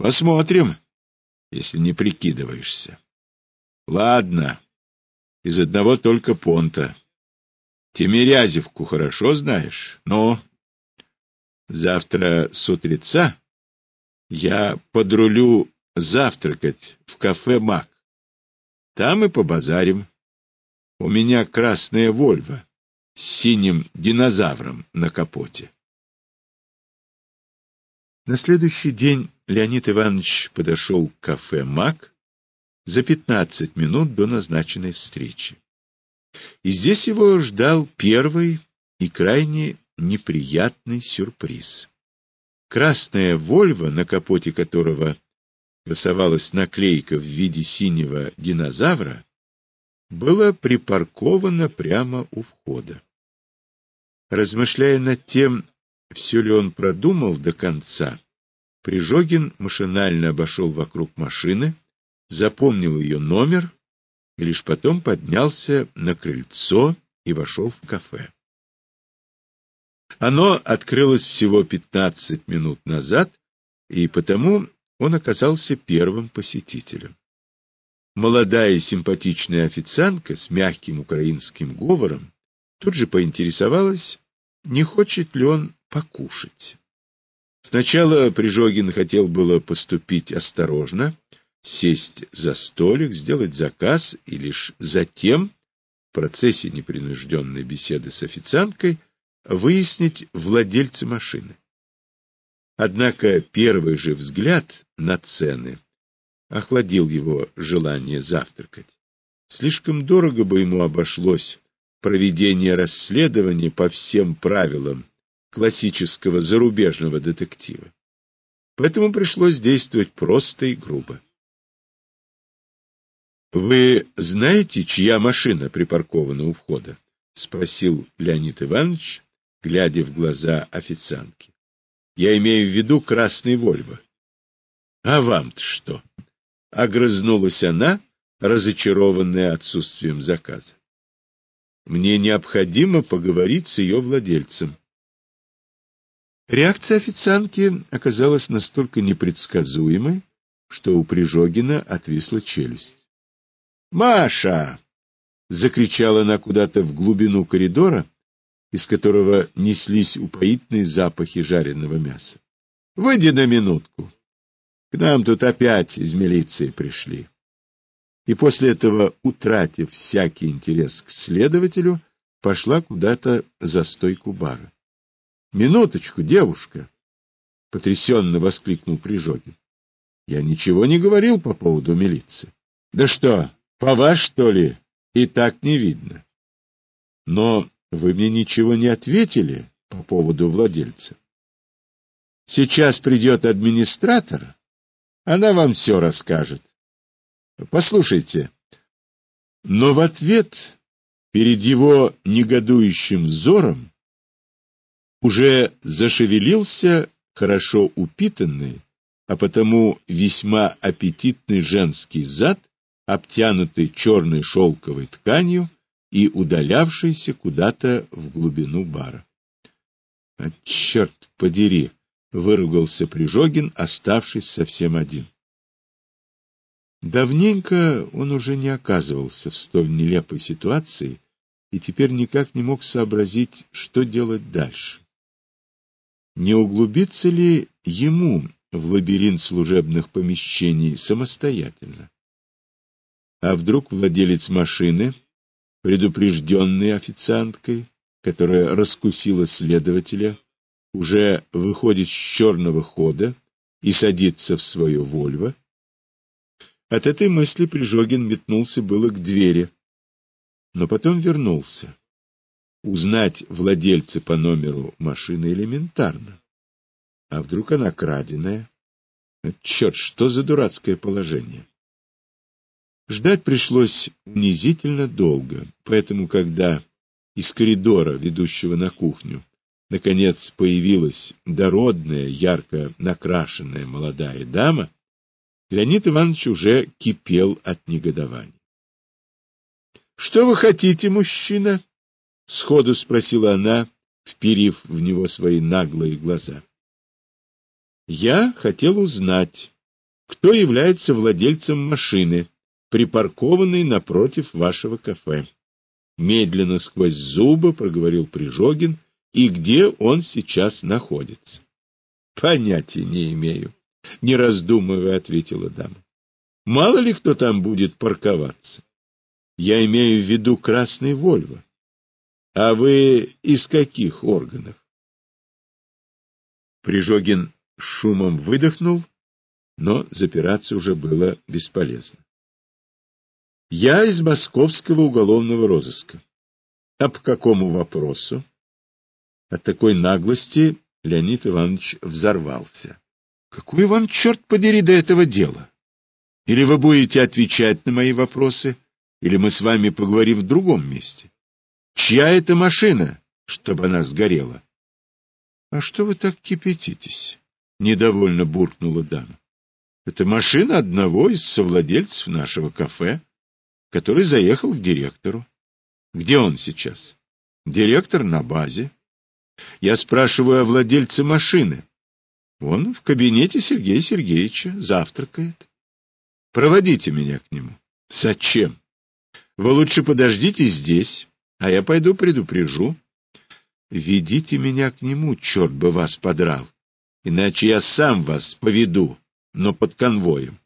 Посмотрим, если не прикидываешься. Ладно, из одного только понта. Тимирязевку хорошо знаешь, но завтра с утреца я подрулю завтракать в кафе «Мак». Там и побазарим. У меня красная «Вольва» с синим динозавром на капоте. На следующий день Леонид Иванович подошел к кафе «Мак» за пятнадцать минут до назначенной встречи. И здесь его ждал первый и крайне неприятный сюрприз. Красная «Вольва», на капоте которого красовалась наклейка в виде синего динозавра, была припаркована прямо у входа. Размышляя над тем, все ли он продумал до конца, Прижогин машинально обошел вокруг машины, запомнил ее номер и лишь потом поднялся на крыльцо и вошел в кафе. Оно открылось всего пятнадцать минут назад, и потому он оказался первым посетителем. Молодая симпатичная официантка с мягким украинским говором тут же поинтересовалась, не хочет ли он покушать. Сначала Прижогин хотел было поступить осторожно, сесть за столик, сделать заказ, и лишь затем, в процессе непринужденной беседы с официанткой, выяснить владельца машины. Однако первый же взгляд на цены охладил его желание завтракать. Слишком дорого бы ему обошлось проведение расследования по всем правилам классического зарубежного детектива. Поэтому пришлось действовать просто и грубо. — Вы знаете, чья машина припаркована у входа? — спросил Леонид Иванович, глядя в глаза официантки. Я имею в виду красный Вольво. — А вам-то что? — огрызнулась она, разочарованная отсутствием заказа. — Мне необходимо поговорить с ее владельцем. Реакция официантки оказалась настолько непредсказуемой, что у Прижогина отвисла челюсть. «Маша!» — закричала она куда-то в глубину коридора, из которого неслись упоительные запахи жареного мяса. — Выйди на минутку. К нам тут опять из милиции пришли. И после этого, утратив всякий интерес к следователю, пошла куда-то за стойку бара. — Минуточку, девушка! — потрясенно воскликнул Прижогин. — Я ничего не говорил по поводу милиции. — Да что, по вас, что ли, и так не видно? Но вы мне ничего не ответили по поводу владельца. Сейчас придет администратор, она вам все расскажет. Послушайте. Но в ответ перед его негодующим взором уже зашевелился хорошо упитанный, а потому весьма аппетитный женский зад, обтянутый черной шелковой тканью, и удалявшийся куда-то в глубину бара. — А черт подери! — выругался Прижогин, оставшись совсем один. Давненько он уже не оказывался в столь нелепой ситуации и теперь никак не мог сообразить, что делать дальше. Не углубиться ли ему в лабиринт служебных помещений самостоятельно? А вдруг владелец машины предупрежденный официанткой, которая раскусила следователя, уже выходит с черного хода и садится в свое Вольво. От этой мысли Прижогин метнулся было к двери, но потом вернулся. Узнать владельца по номеру машины элементарно. А вдруг она краденая? Черт, что за дурацкое положение? Ждать пришлось унизительно долго, поэтому, когда из коридора, ведущего на кухню, наконец появилась дородная, ярко накрашенная молодая дама, Леонид Иванович уже кипел от негодования. — Что вы хотите, мужчина? — сходу спросила она, вперив в него свои наглые глаза. — Я хотел узнать, кто является владельцем машины, припаркованной напротив вашего кафе. Медленно сквозь зубы проговорил Прижогин, и где он сейчас находится. — Понятия не имею, — не раздумывая ответила дама. — Мало ли кто там будет парковаться. Я имею в виду красный Вольво. А вы из каких органов? Прижогин шумом выдохнул, но запираться уже было бесполезно. Я из московского уголовного розыска. А по какому вопросу? От такой наглости Леонид Иванович взорвался. Какое вам, черт подери, до этого дела? Или вы будете отвечать на мои вопросы, или мы с вами поговорим в другом месте. Чья это машина, чтобы она сгорела? — А что вы так кипятитесь? — недовольно буркнула дама. — Это машина одного из совладельцев нашего кафе, который заехал к директору. Где он сейчас? Директор на базе. Я спрашиваю о владельце машины. Он в кабинете Сергея Сергеевича завтракает. Проводите меня к нему. Зачем? Вы лучше подождите здесь, а я пойду предупрежу. Ведите меня к нему, черт бы вас подрал, иначе я сам вас поведу, но под конвоем.